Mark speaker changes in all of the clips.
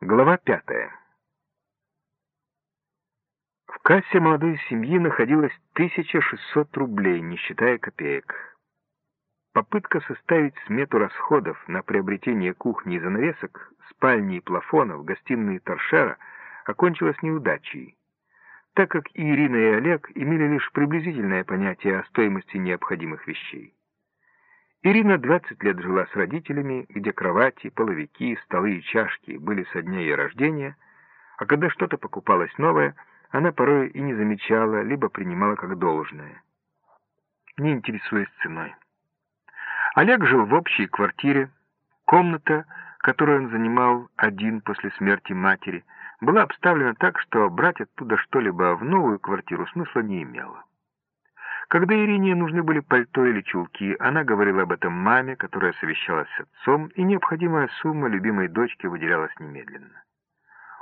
Speaker 1: Глава пятая. В кассе молодой семьи находилось 1600 рублей, не считая копеек. Попытка составить смету расходов на приобретение кухни и занавесок, спальни и плафонов, гостиной и торшера окончилась неудачей, так как и Ирина, и Олег имели лишь приблизительное понятие о стоимости необходимых вещей. Ирина 20 лет жила с родителями, где кровати, половики, столы и чашки были со дня ее рождения, а когда что-то покупалось новое, она порой и не замечала, либо принимала как должное, не интересуясь ценой. Олег жил в общей квартире. Комната, которую он занимал один после смерти матери, была обставлена так, что брать оттуда что-либо в новую квартиру смысла не имело. Когда Ирине нужны были пальто или чулки, она говорила об этом маме, которая совещалась с отцом, и необходимая сумма любимой дочки выделялась немедленно.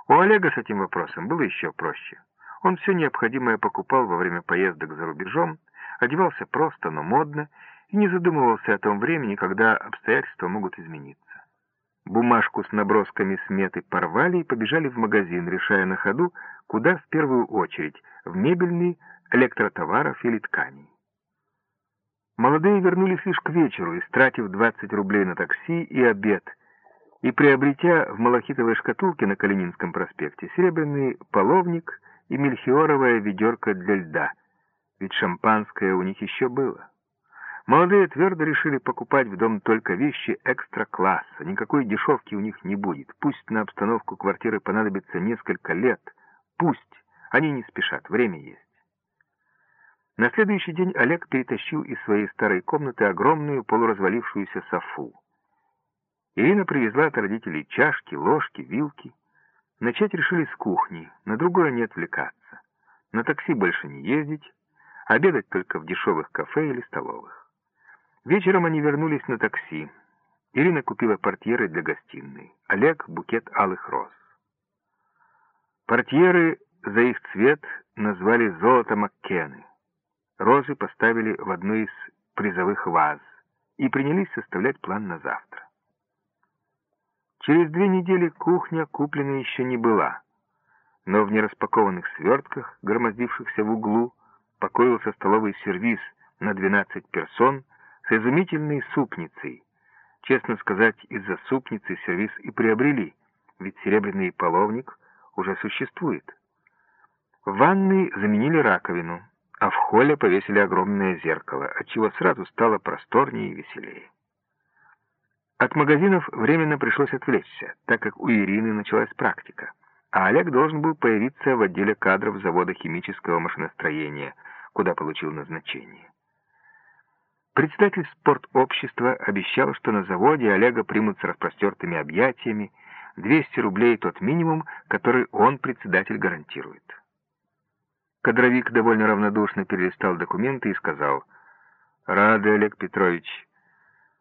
Speaker 1: У Олега с этим вопросом было еще проще. Он все необходимое покупал во время поездок за рубежом, одевался просто, но модно, и не задумывался о том времени, когда обстоятельства могут измениться. Бумажку с набросками сметы порвали и побежали в магазин, решая на ходу, куда в первую очередь, в мебельный, электротоваров или тканей. Молодые вернулись лишь к вечеру, истратив 20 рублей на такси и обед, и приобретя в малахитовой шкатулке на Калининском проспекте серебряный половник и мельхиоровая ведерко для льда, ведь шампанское у них еще было. Молодые твердо решили покупать в дом только вещи экстра-класса, никакой дешевки у них не будет, пусть на обстановку квартиры понадобится несколько лет, пусть, они не спешат, время есть. На следующий день Олег перетащил из своей старой комнаты огромную полуразвалившуюся софу. Ирина привезла от родителей чашки, ложки, вилки. Начать решили с кухни, на другое не отвлекаться. На такси больше не ездить, обедать только в дешевых кафе или столовых. Вечером они вернулись на такси. Ирина купила портьеры для гостиной, Олег — букет алых роз. Портьеры за их цвет назвали «золото Маккены». Розы поставили в одну из призовых ваз и принялись составлять план на завтра. Через две недели кухня куплена еще не была, но в нераспакованных свертках, громоздившихся в углу, покоился столовый сервиз на 12 персон с изумительной супницей. Честно сказать, из-за супницы сервиз и приобрели, ведь серебряный половник уже существует. В ванной заменили раковину, а в холле повесили огромное зеркало, отчего сразу стало просторнее и веселее. От магазинов временно пришлось отвлечься, так как у Ирины началась практика, а Олег должен был появиться в отделе кадров завода химического машиностроения, куда получил назначение. Председатель спортобщества обещал, что на заводе Олега примут с распростертыми объятиями, 200 рублей тот минимум, который он, председатель, гарантирует. Кадровик довольно равнодушно перелистал документы и сказал, «Рады, Олег Петрович,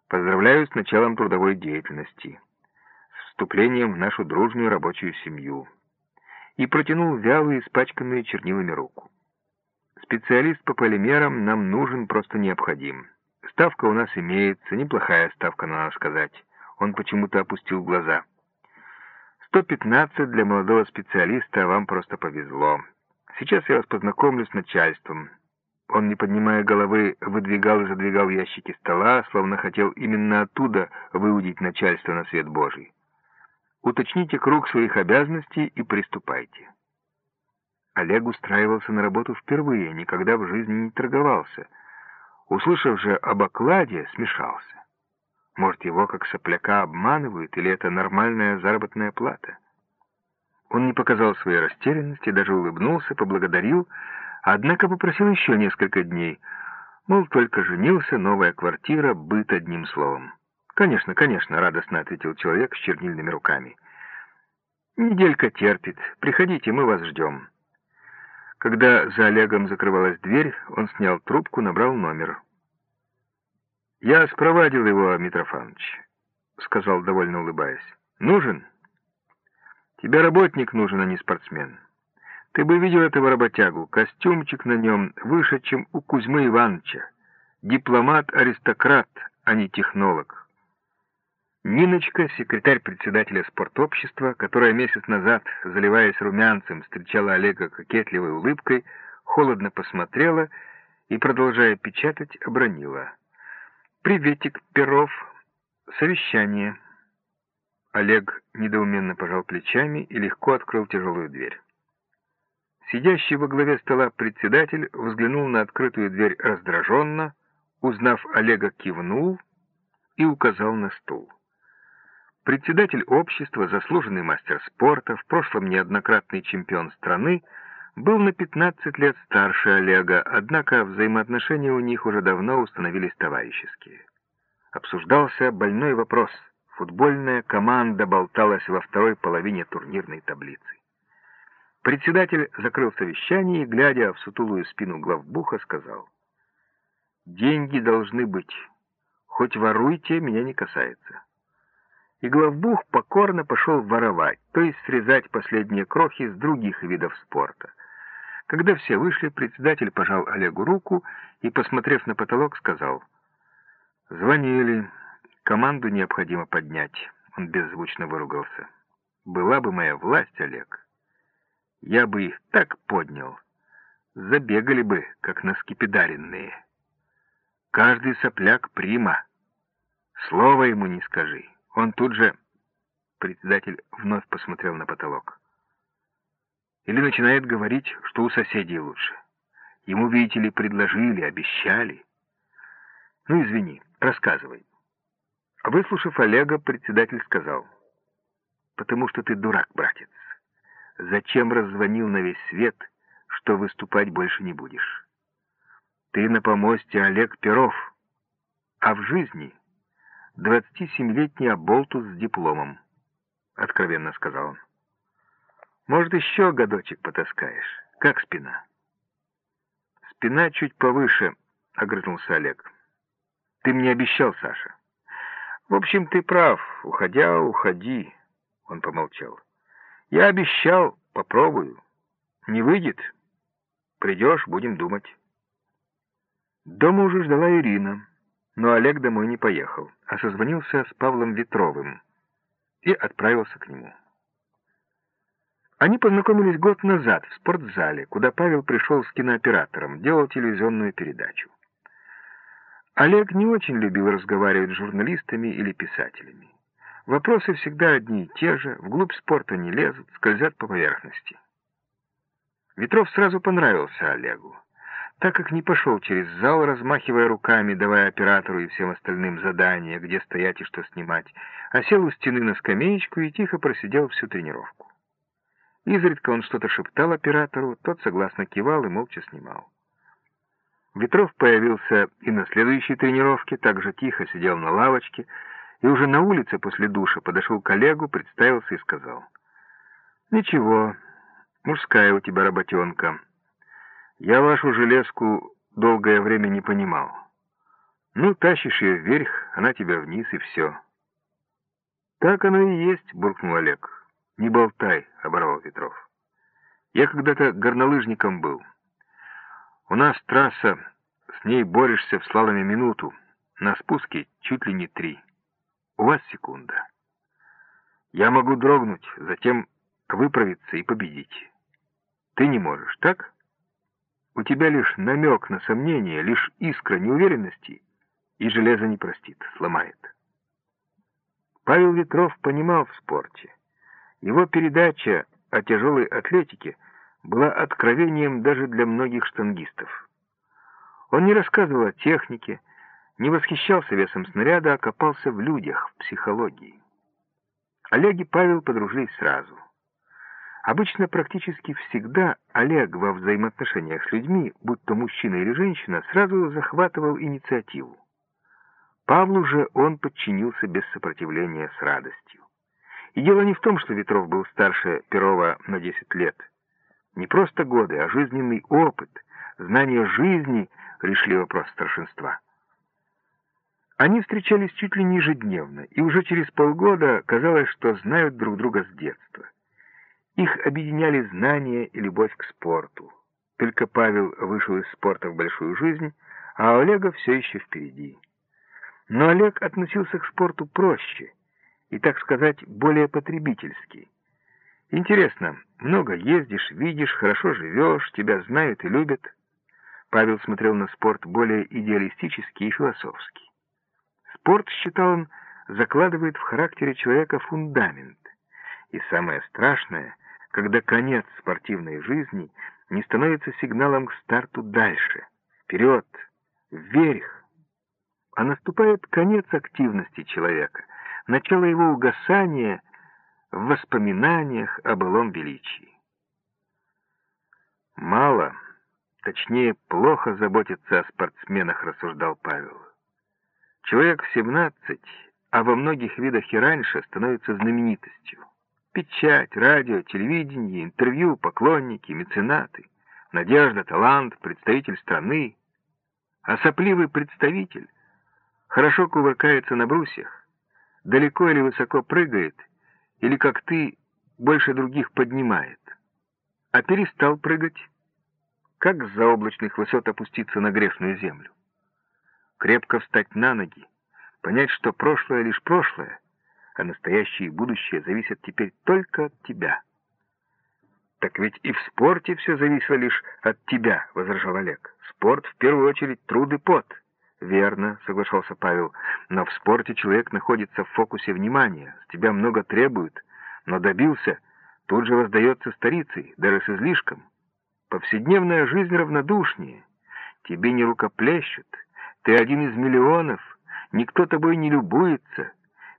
Speaker 1: поздравляю с началом трудовой деятельности, с вступлением в нашу дружную рабочую семью» и протянул вялую, испачканную чернилами руку. «Специалист по полимерам нам нужен, просто необходим. Ставка у нас имеется, неплохая ставка, надо сказать». Он почему-то опустил глаза. «115 для молодого специалиста, а вам просто повезло». Сейчас я вас познакомлю с начальством». Он, не поднимая головы, выдвигал и задвигал ящики стола, словно хотел именно оттуда выудить начальство на свет Божий. «Уточните круг своих обязанностей и приступайте». Олег устраивался на работу впервые, никогда в жизни не торговался. Услышав же об окладе, смешался. Может, его как сопляка обманывают, или это нормальная заработная плата? Он не показал своей растерянности, даже улыбнулся, поблагодарил, однако попросил еще несколько дней. Мол, только женился, новая квартира, быт одним словом. «Конечно, конечно», — радостно ответил человек с чернильными руками. «Неделька терпит. Приходите, мы вас ждем». Когда за Олегом закрывалась дверь, он снял трубку, набрал номер. «Я спровадил его, Митрофанович», — сказал, довольно улыбаясь. «Нужен?» Тебе работник нужен, а не спортсмен. Ты бы видел этого работягу. Костюмчик на нем выше, чем у Кузьмы Ивановича. Дипломат-аристократ, а не технолог. Ниночка, секретарь председателя спортобщества, которая месяц назад, заливаясь румянцем, встречала Олега кокетливой улыбкой, холодно посмотрела и, продолжая печатать, обронила. «Приветик, Перов. Совещание». Олег недоуменно пожал плечами и легко открыл тяжелую дверь. Сидящий во главе стола председатель взглянул на открытую дверь раздраженно, узнав Олега, кивнул и указал на стул. Председатель общества, заслуженный мастер спорта, в прошлом неоднократный чемпион страны, был на 15 лет старше Олега, однако взаимоотношения у них уже давно установились товарищеские. Обсуждался больной вопрос. Футбольная команда болталась во второй половине турнирной таблицы. Председатель закрыл совещание и, глядя в сутулую спину главбуха, сказал, «Деньги должны быть. Хоть воруйте, меня не касается» и главбух покорно пошел воровать, то есть срезать последние крохи с других видов спорта. Когда все вышли, председатель пожал Олегу руку и, посмотрев на потолок, сказал, «Звонили, команду необходимо поднять». Он беззвучно выругался. «Была бы моя власть, Олег, я бы их так поднял, забегали бы, как на скипидаренные. Каждый сопляк прима, слова ему не скажи». Он тут же... Председатель вновь посмотрел на потолок. Или начинает говорить, что у соседей лучше. Ему, видите ли, предложили, обещали. Ну, извини, рассказывай. Выслушав Олега, председатель сказал, «Потому что ты дурак, братец. Зачем раззвонил на весь свет, что выступать больше не будешь? Ты на помосте Олег Перов, а в жизни 27-летний оболтус с дипломом», — откровенно сказал он. «Может, еще годочек потаскаешь? Как спина?» «Спина чуть повыше», — огрызнулся Олег. «Ты мне обещал, Саша». «В общем, ты прав. Уходя, уходи», — он помолчал. «Я обещал, попробую. Не выйдет? Придешь, будем думать». Дома уже ждала Ирина. Но Олег домой не поехал, а созвонился с Павлом Ветровым и отправился к нему. Они познакомились год назад в спортзале, куда Павел пришел с кинооператором, делал телевизионную передачу. Олег не очень любил разговаривать с журналистами или писателями. Вопросы всегда одни и те же, вглубь спорта не лезут, скользят по поверхности. Ветров сразу понравился Олегу так как не пошел через зал, размахивая руками, давая оператору и всем остальным задания, где стоять и что снимать, а сел у стены на скамеечку и тихо просидел всю тренировку. Изредка он что-то шептал оператору, тот согласно кивал и молча снимал. Ветров появился и на следующей тренировке, также тихо сидел на лавочке, и уже на улице после душа подошел к коллегу, представился и сказал, «Ничего, мужская у тебя работенка». Я вашу железку долгое время не понимал. Ну, тащишь ее вверх, она тебя вниз, и все. Так оно и есть, буркнул Олег. Не болтай, оборвал Петров. Я когда-то горнолыжником был. У нас трасса, с ней борешься в слаломе минуту, на спуске чуть ли не три. У вас секунда. Я могу дрогнуть, затем выправиться и победить. Ты не можешь, так? У тебя лишь намек на сомнение, лишь искра неуверенности, и железо не простит, сломает. Павел Ветров понимал в спорте. Его передача о тяжелой атлетике была откровением даже для многих штангистов. Он не рассказывал о технике, не восхищался весом снаряда, а копался в людях, в психологии. Олег и Павел подружились сразу. Обычно практически всегда Олег во взаимоотношениях с людьми, будь то мужчина или женщина, сразу захватывал инициативу. Павлу же он подчинился без сопротивления с радостью. И дело не в том, что Ветров был старше Перова на 10 лет. Не просто годы, а жизненный опыт, знание жизни решили вопрос старшинства. Они встречались чуть ли не ежедневно, и уже через полгода казалось, что знают друг друга с детства. Их объединяли знания и любовь к спорту. Только Павел вышел из спорта в большую жизнь, а Олега все еще впереди. Но Олег относился к спорту проще и, так сказать, более потребительский. Интересно, много ездишь, видишь, хорошо живешь, тебя знают и любят. Павел смотрел на спорт более идеалистически и философски. Спорт, считал он, закладывает в характере человека фундамент. И самое страшное, когда конец спортивной жизни не становится сигналом к старту дальше, вперед, вверх, а наступает конец активности человека, начало его угасания в воспоминаниях о былом величии. Мало, точнее, плохо заботиться о спортсменах, рассуждал Павел. Человек в 17, а во многих видах и раньше, становится знаменитостью. Печать, радио, телевидение, интервью, поклонники, меценаты, надежда, талант, представитель страны. А сопливый представитель хорошо кувыркается на брусьях, далеко или высоко прыгает — или, как ты, больше других поднимает, а перестал прыгать, как с заоблачных высот опуститься на грешную землю. Крепко встать на ноги, понять, что прошлое лишь прошлое, а настоящее и будущее зависят теперь только от тебя. «Так ведь и в спорте все зависело лишь от тебя», — возражал Олег. «Спорт в первую очередь труд и пот». «Верно», — соглашался Павел, — «но в спорте человек находится в фокусе внимания, с тебя много требуют, но добился, тут же воздается старицей, даже с излишком. Повседневная жизнь равнодушнее, тебе не рукоплещут, ты один из миллионов, никто тобой не любуется».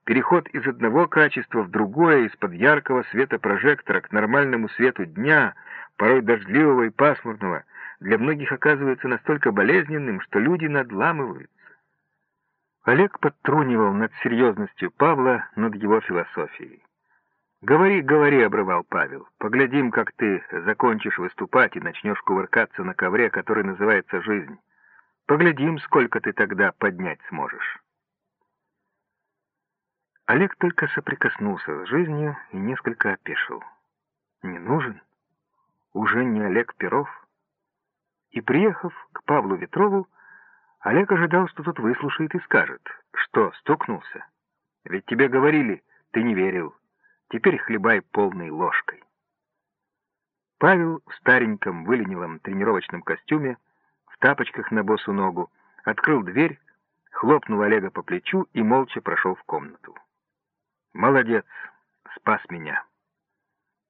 Speaker 1: Переход из одного качества в другое, из-под яркого света прожектора к нормальному свету дня, порой дождливого и пасмурного — для многих оказывается настолько болезненным, что люди надламываются. Олег подтрунивал над серьезностью Павла, над его философией. «Говори, говори», — обрывал Павел. «Поглядим, как ты закончишь выступать и начнешь кувыркаться на ковре, который называется жизнь. Поглядим, сколько ты тогда поднять сможешь». Олег только соприкоснулся с жизнью и несколько опешил. «Не нужен? Уже не Олег Перов?» И, приехав к Павлу Ветрову, Олег ожидал, что тот выслушает и скажет, что стукнулся. Ведь тебе говорили, ты не верил. Теперь хлебай полной ложкой. Павел в стареньком выленивом тренировочном костюме, в тапочках на босу ногу, открыл дверь, хлопнул Олега по плечу и молча прошел в комнату. «Молодец, спас меня».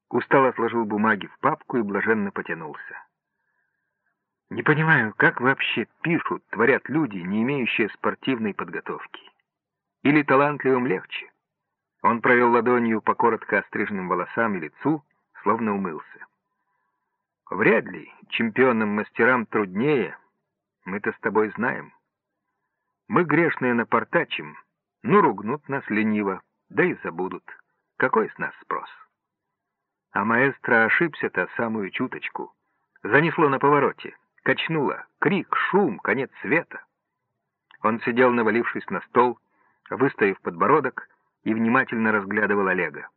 Speaker 1: Устало отложил бумаги в папку и блаженно потянулся. Не понимаю, как вообще пишут, творят люди, не имеющие спортивной подготовки. Или талантливым легче? Он провел ладонью по коротко остриженным волосам и лицу, словно умылся. Вряд ли чемпионам-мастерам труднее, мы-то с тобой знаем. Мы грешные напортачим, ну ругнут нас лениво, да и забудут. Какой с нас спрос? А маэстро ошибся-то самую чуточку. Занесло на повороте. Качнуло. Крик, шум, конец света. Он сидел, навалившись на стол, выставив подбородок, и внимательно разглядывал Олега.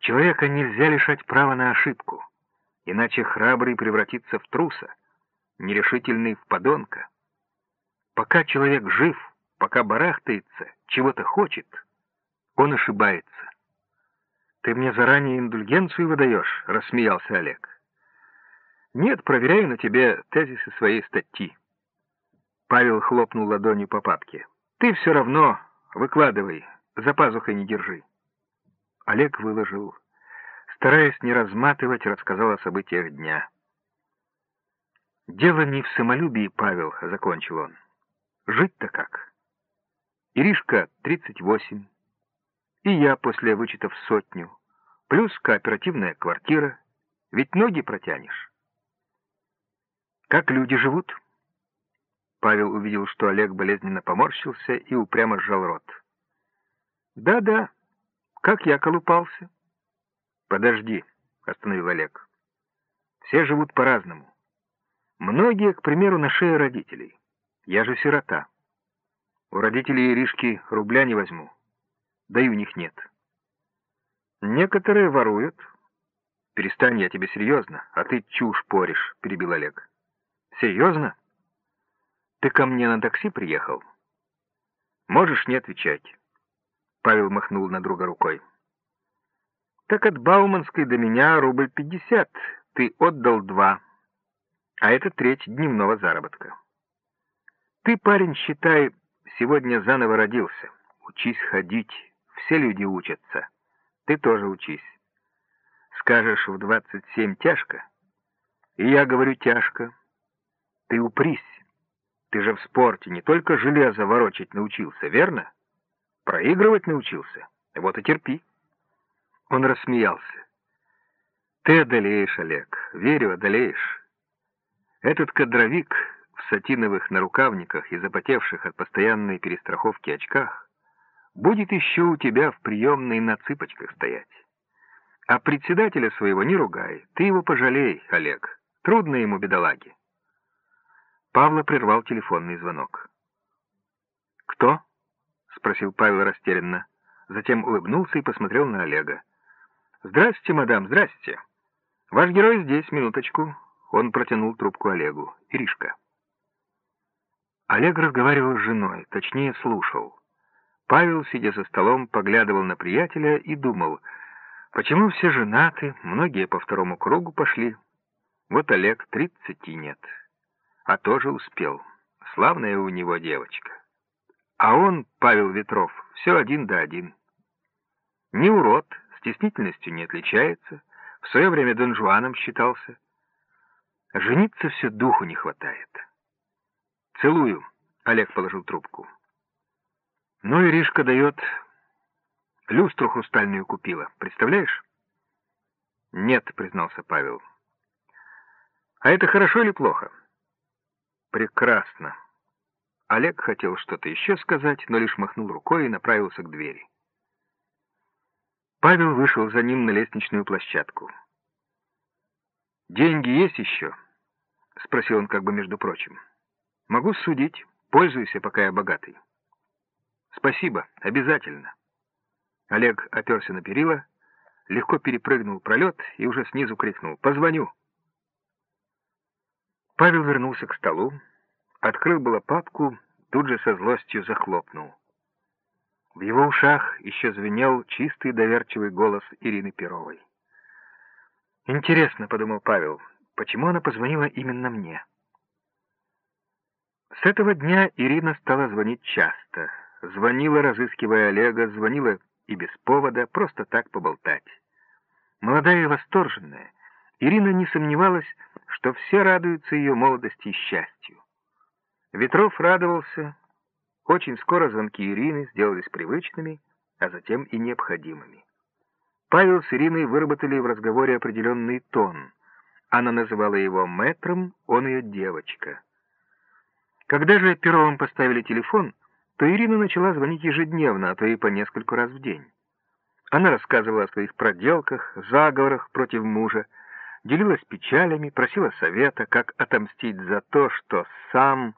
Speaker 1: Человека нельзя лишать права на ошибку, иначе храбрый превратится в труса, нерешительный в подонка. Пока человек жив, пока барахтается, чего-то хочет, он ошибается. «Ты мне заранее индульгенцию выдаешь?» — рассмеялся Олег. «Нет, проверяю на тебе тезисы своей статьи». Павел хлопнул ладонью по папке. «Ты все равно выкладывай, за пазухой не держи». Олег выложил. Стараясь не разматывать, рассказал о событиях дня. «Дело не в самолюбии, Павел», — закончил он. «Жить-то как? Иришка — 38, и я после вычетов сотню, плюс кооперативная квартира, ведь ноги протянешь». Как люди живут?» Павел увидел, что Олег болезненно поморщился и упрямо сжал рот. «Да-да, как я колупался». «Подожди», — остановил Олег. «Все живут по-разному. Многие, к примеру, на шее родителей. Я же сирота. У родителей Иришки рубля не возьму. Да и у них нет. Некоторые воруют. Перестань, я тебе серьезно, а ты чушь поришь», — перебил Олег. «Серьезно? Ты ко мне на такси приехал? Можешь не отвечать. Павел махнул на друга рукой. Так от Бауманской до меня рубль пятьдесят. Ты отдал два. А это треть дневного заработка. Ты, парень, считай, сегодня заново родился. Учись ходить. Все люди учатся. Ты тоже учись. Скажешь, в двадцать семь тяжко. И я говорю тяжко. Ты упрись. Ты же в спорте не только железо ворочать научился, верно? Проигрывать научился. Вот и терпи. Он рассмеялся. Ты одолеешь, Олег. Верю, одолеешь. Этот кадровик в сатиновых нарукавниках и запотевших от постоянной перестраховки очках будет еще у тебя в приемной на цыпочках стоять. А председателя своего не ругай. Ты его пожалей, Олег. Трудно ему, бедолаге. Павла прервал телефонный звонок. «Кто?» — спросил Павел растерянно. Затем улыбнулся и посмотрел на Олега. «Здрасте, мадам, здрасте. Ваш герой здесь, минуточку». Он протянул трубку Олегу. «Иришка». Олег разговаривал с женой, точнее, слушал. Павел, сидя за столом, поглядывал на приятеля и думал, почему все женаты, многие по второму кругу пошли. Вот Олег тридцати нет а тоже успел. Славная у него девочка. А он, Павел Ветров, все один да один. Не урод, стеснительностью не отличается, в свое время Дон Жуаном считался. Жениться все духу не хватает. «Целую», — Олег положил трубку. «Ну, Иришка дает... Люстру хрустальную купила, представляешь?» «Нет», — признался Павел. «А это хорошо или плохо?» «Прекрасно». Олег хотел что-то еще сказать, но лишь махнул рукой и направился к двери. Павел вышел за ним на лестничную площадку. «Деньги есть еще?» — спросил он как бы между прочим. «Могу судить. Пользуйся, пока я богатый». «Спасибо. Обязательно». Олег оперся на перила, легко перепрыгнул пролет и уже снизу крикнул «Позвоню». Павел вернулся к столу, открыл было папку, тут же со злостью захлопнул. В его ушах еще звенел чистый доверчивый голос Ирины Перовой. «Интересно», — подумал Павел, — «почему она позвонила именно мне?» С этого дня Ирина стала звонить часто. Звонила, разыскивая Олега, звонила и без повода, просто так поболтать. Молодая и восторженная, Ирина не сомневалась, что все радуются ее молодости и счастью. Ветров радовался. Очень скоро звонки Ирины сделались привычными, а затем и необходимыми. Павел с Ириной выработали в разговоре определенный тон. Она называла его мэтром, он ее девочка. Когда же Перовым поставили телефон, то Ирина начала звонить ежедневно, а то и по нескольку раз в день. Она рассказывала о своих проделках, заговорах против мужа, делилась печалями, просила совета, как отомстить за то, что сам,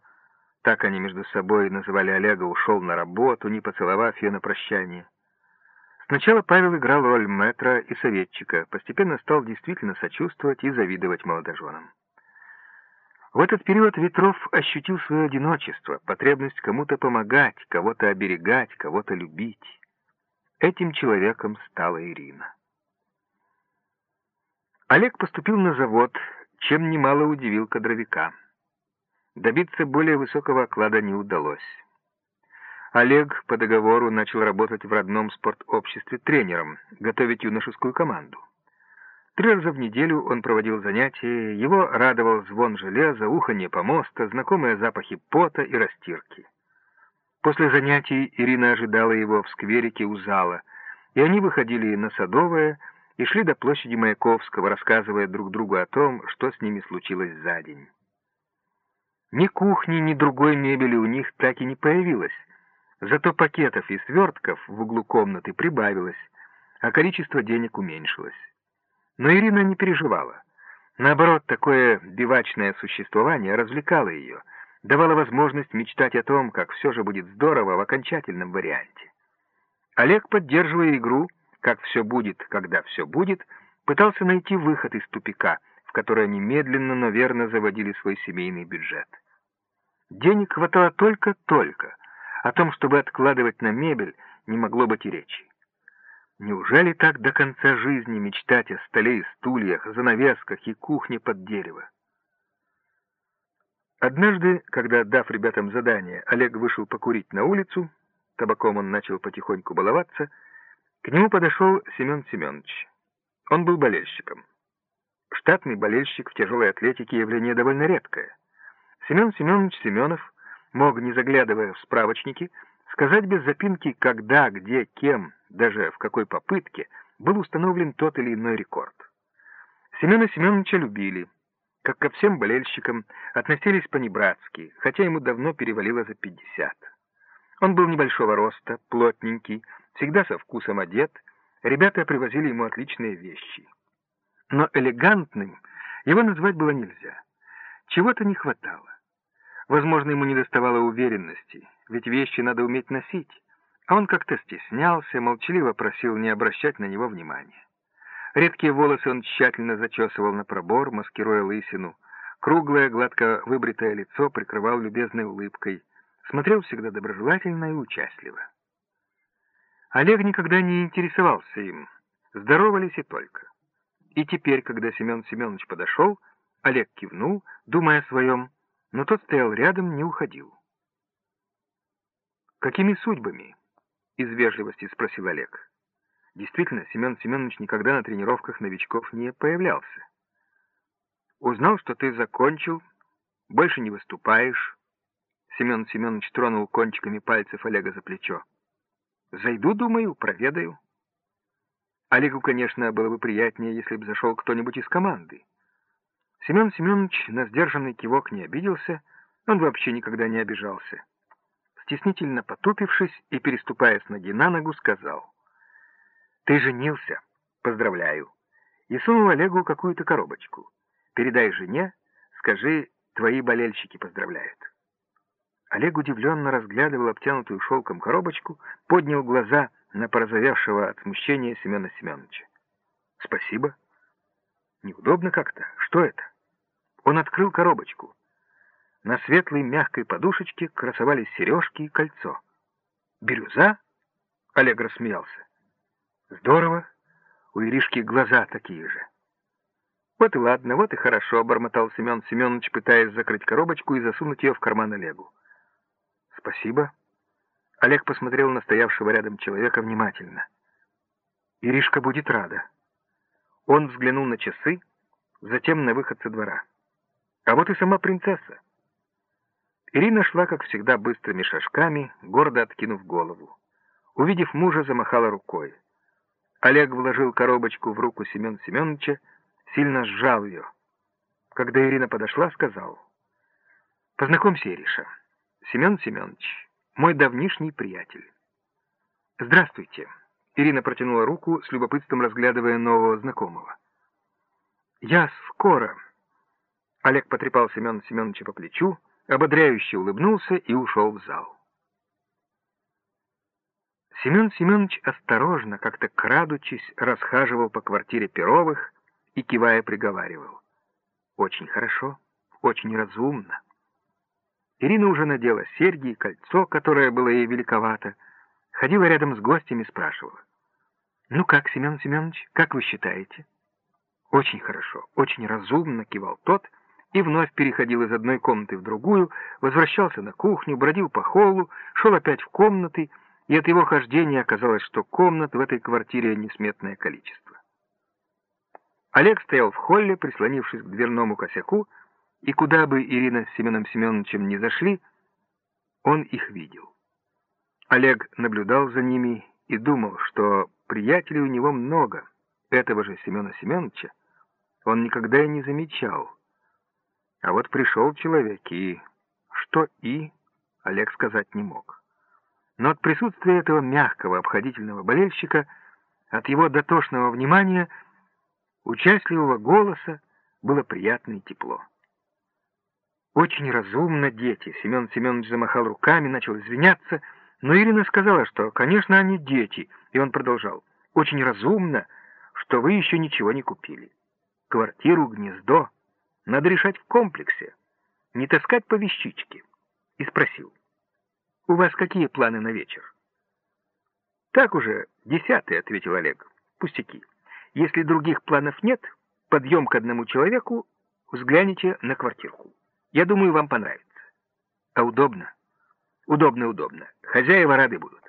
Speaker 1: так они между собой называли Олега, ушел на работу, не поцеловав ее на прощание. Сначала Павел играл роль мэтра и советчика, постепенно стал действительно сочувствовать и завидовать молодоженам. В этот период Ветров ощутил свое одиночество, потребность кому-то помогать, кого-то оберегать, кого-то любить. Этим человеком стала Ирина. Олег поступил на завод, чем немало удивил кадровика. Добиться более высокого оклада не удалось. Олег по договору начал работать в родном спортобществе тренером, готовить юношескую команду. Три раза в неделю он проводил занятия, его радовал звон железа, уханье помоста, знакомые запахи пота и растирки. После занятий Ирина ожидала его в скверике у зала, и они выходили на Садовое, и шли до площади Маяковского, рассказывая друг другу о том, что с ними случилось за день. Ни кухни, ни другой мебели у них так и не появилось, зато пакетов и свертков в углу комнаты прибавилось, а количество денег уменьшилось. Но Ирина не переживала. Наоборот, такое бивачное существование развлекало ее, давало возможность мечтать о том, как все же будет здорово в окончательном варианте. Олег, поддерживая игру, как все будет, когда все будет, пытался найти выход из тупика, в который они медленно, но верно заводили свой семейный бюджет. Денег хватало только-только. О том, чтобы откладывать на мебель не могло быть и речи. Неужели так до конца жизни мечтать о столе и стульях, занавесках и кухне под дерево? Однажды, когда, дав ребятам задание, Олег вышел покурить на улицу, табаком он начал потихоньку баловаться, к нему подошел Семен Семенович. Он был болельщиком. Штатный болельщик в тяжелой атлетике явление довольно редкое. Семен Семенович Семенов мог, не заглядывая в справочники, сказать без запинки, когда, где, кем, даже в какой попытке был установлен тот или иной рекорд. Семена Семеновича любили, как ко всем болельщикам, относились по-небратски, хотя ему давно перевалило за пятьдесят. Он был небольшого роста, плотненький, всегда со вкусом одет, ребята привозили ему отличные вещи. Но элегантным его назвать было нельзя. Чего-то не хватало. Возможно, ему не доставало уверенности, ведь вещи надо уметь носить, а он как-то стеснялся, молчаливо просил не обращать на него внимания. Редкие волосы он тщательно зачесывал на пробор, маскируя лысину. Круглое, гладко выбритое лицо прикрывал любезной улыбкой. Смотрел всегда доброжелательно и участливо. Олег никогда не интересовался им. Здоровались и только. И теперь, когда Семен Семенович подошел, Олег кивнул, думая о своем, но тот стоял рядом, не уходил. «Какими судьбами?» — из вежливости спросил Олег. Действительно, Семен Семенович никогда на тренировках новичков не появлялся. «Узнал, что ты закончил, больше не выступаешь». Семен Семенович тронул кончиками пальцев Олега за плечо. «Зайду, думаю, проведаю». Олегу, конечно, было бы приятнее, если бы зашел кто-нибудь из команды. Семен Семенович на сдержанный кивок не обиделся, он вообще никогда не обижался. Стеснительно потупившись и переступая с ноги на ногу, сказал, «Ты женился. Поздравляю». И сунул Олегу какую-то коробочку. «Передай жене, скажи, твои болельщики поздравляют». Олег удивленно разглядывал обтянутую шелком коробочку, поднял глаза на порозовевшего от смущения Семена Семеновича. «Спасибо. Неудобно как-то. Что это?» Он открыл коробочку. На светлой мягкой подушечке красовались сережки и кольцо. «Бирюза?» — Олег рассмеялся. «Здорово. У Иришки глаза такие же». «Вот и ладно, вот и хорошо», — бормотал Семен Семенович, пытаясь закрыть коробочку и засунуть ее в карман Олегу. «Спасибо». Олег посмотрел на стоявшего рядом человека внимательно. «Иришка будет рада». Он взглянул на часы, затем на выход со двора. А вот и сама принцесса. Ирина шла, как всегда, быстрыми шажками, гордо откинув голову. Увидев мужа, замахала рукой. Олег вложил коробочку в руку Семен Семеновича, сильно сжал ее. Когда Ирина подошла, сказал, «Познакомься, Ириша, Семен Семенович, мой давнишний приятель». «Здравствуйте», — Ирина протянула руку, с любопытством разглядывая нового знакомого. «Я скоро», Олег потрепал Семена Семеновича по плечу, ободряюще улыбнулся и ушел в зал. Семен Семенович осторожно, как-то крадучись, расхаживал по квартире Перовых и, кивая, приговаривал. «Очень хорошо, очень разумно». Ирина уже надела серьги и кольцо, которое было ей великовато, ходила рядом с гостями спрашивала. «Ну как, Семен Семенович, как вы считаете?» «Очень хорошо, очень разумно», — кивал тот, — и вновь переходил из одной комнаты в другую, возвращался на кухню, бродил по холлу, шел опять в комнаты, и от его хождения оказалось, что комнат в этой квартире несметное количество. Олег стоял в холле, прислонившись к дверному косяку, и куда бы Ирина с Семеном Семеновичем не зашли, он их видел. Олег наблюдал за ними и думал, что приятелей у него много, этого же Семена Семеновича он никогда и не замечал, а вот пришел человек и... Что «и» Олег сказать не мог. Но от присутствия этого мягкого, обходительного болельщика, от его дотошного внимания, участливого голоса было приятно и тепло. «Очень разумно, дети!» Семен Семенович замахал руками, начал извиняться, но Ирина сказала, что, конечно, они дети, и он продолжал. «Очень разумно, что вы еще ничего не купили. Квартиру, гнездо...» Надо решать в комплексе, не таскать по вещичке. И спросил, у вас какие планы на вечер? Так уже, десятый, ответил Олег. Пустяки. Если других планов нет, подъем к одному человеку, взгляните на квартирку. Я думаю, вам понравится. А удобно? Удобно, удобно. Хозяева рады будут.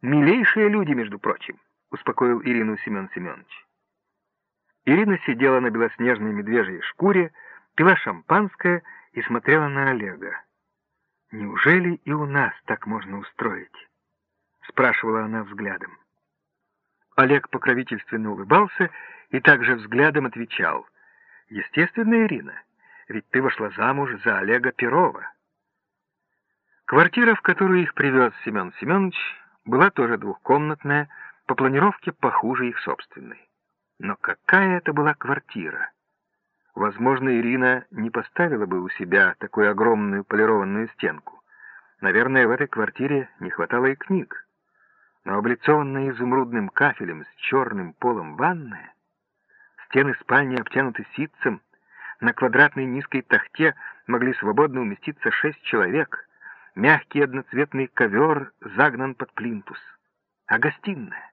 Speaker 1: Милейшие люди, между прочим, успокоил Ирину Семен Семенович. Ирина сидела на белоснежной медвежьей шкуре, пила шампанское и смотрела на Олега. «Неужели и у нас так можно устроить?» — спрашивала она взглядом. Олег покровительственно улыбался и также взглядом отвечал. «Естественно, Ирина, ведь ты вошла замуж за Олега Перова». Квартира, в которую их привез Семен Семенович, была тоже двухкомнатная, по планировке похуже их собственной. Но какая это была квартира? Возможно, Ирина не поставила бы у себя такую огромную полированную стенку. Наверное, в этой квартире не хватало и книг. Но облицованная изумрудным кафелем с черным полом ванная, стены спальни обтянуты ситцем, на квадратной низкой тахте могли свободно уместиться шесть человек, мягкий одноцветный ковер загнан под плинтус. А гостиная,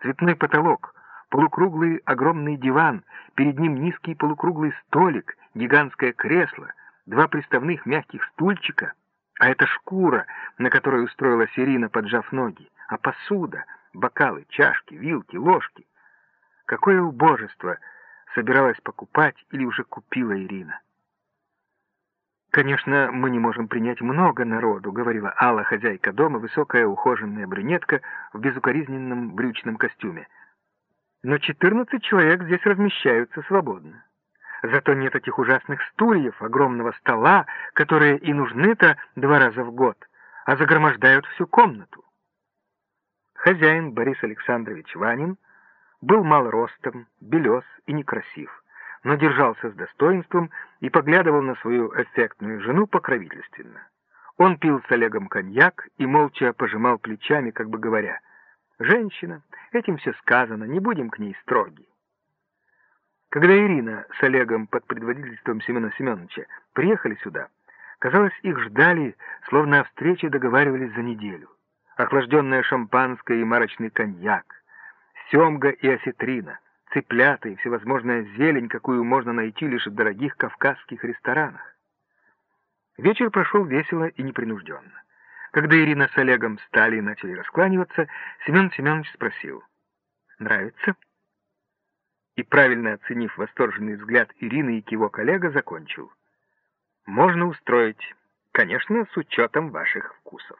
Speaker 1: цветной потолок — полукруглый огромный диван, перед ним низкий полукруглый столик, гигантское кресло, два приставных мягких стульчика, а это шкура, на которой устроилась Ирина, поджав ноги, а посуда, бокалы, чашки, вилки, ложки. Какое убожество собиралась покупать или уже купила Ирина? «Конечно, мы не можем принять много народу», — говорила Алла, хозяйка дома, высокая ухоженная брюнетка в безукоризненном брючном костюме но 14 человек здесь размещаются свободно. Зато нет этих ужасных стульев, огромного стола, которые и нужны-то два раза в год, а загромождают всю комнату. Хозяин Борис Александрович Ванин был мал ростом, белес и некрасив, но держался с достоинством и поглядывал на свою эффектную жену покровительственно. Он пил с Олегом коньяк и молча пожимал плечами, как бы говоря — Женщина, этим все сказано, не будем к ней строги. Когда Ирина с Олегом под предводительством Семена Семеновича приехали сюда, казалось, их ждали, словно о встрече договаривались за неделю. Охлажденное шампанское и марочный коньяк, семга и осетрина, цыплята и всевозможная зелень, какую можно найти лишь в дорогих кавказских ресторанах. Вечер прошел весело и непринужденно. Когда Ирина с Олегом встали и начали раскланиваться, Семен Семенович спросил, «Нравится?» И, правильно оценив восторженный взгляд Ирины и кивок Олега, закончил, «Можно устроить, конечно, с учетом ваших вкусов».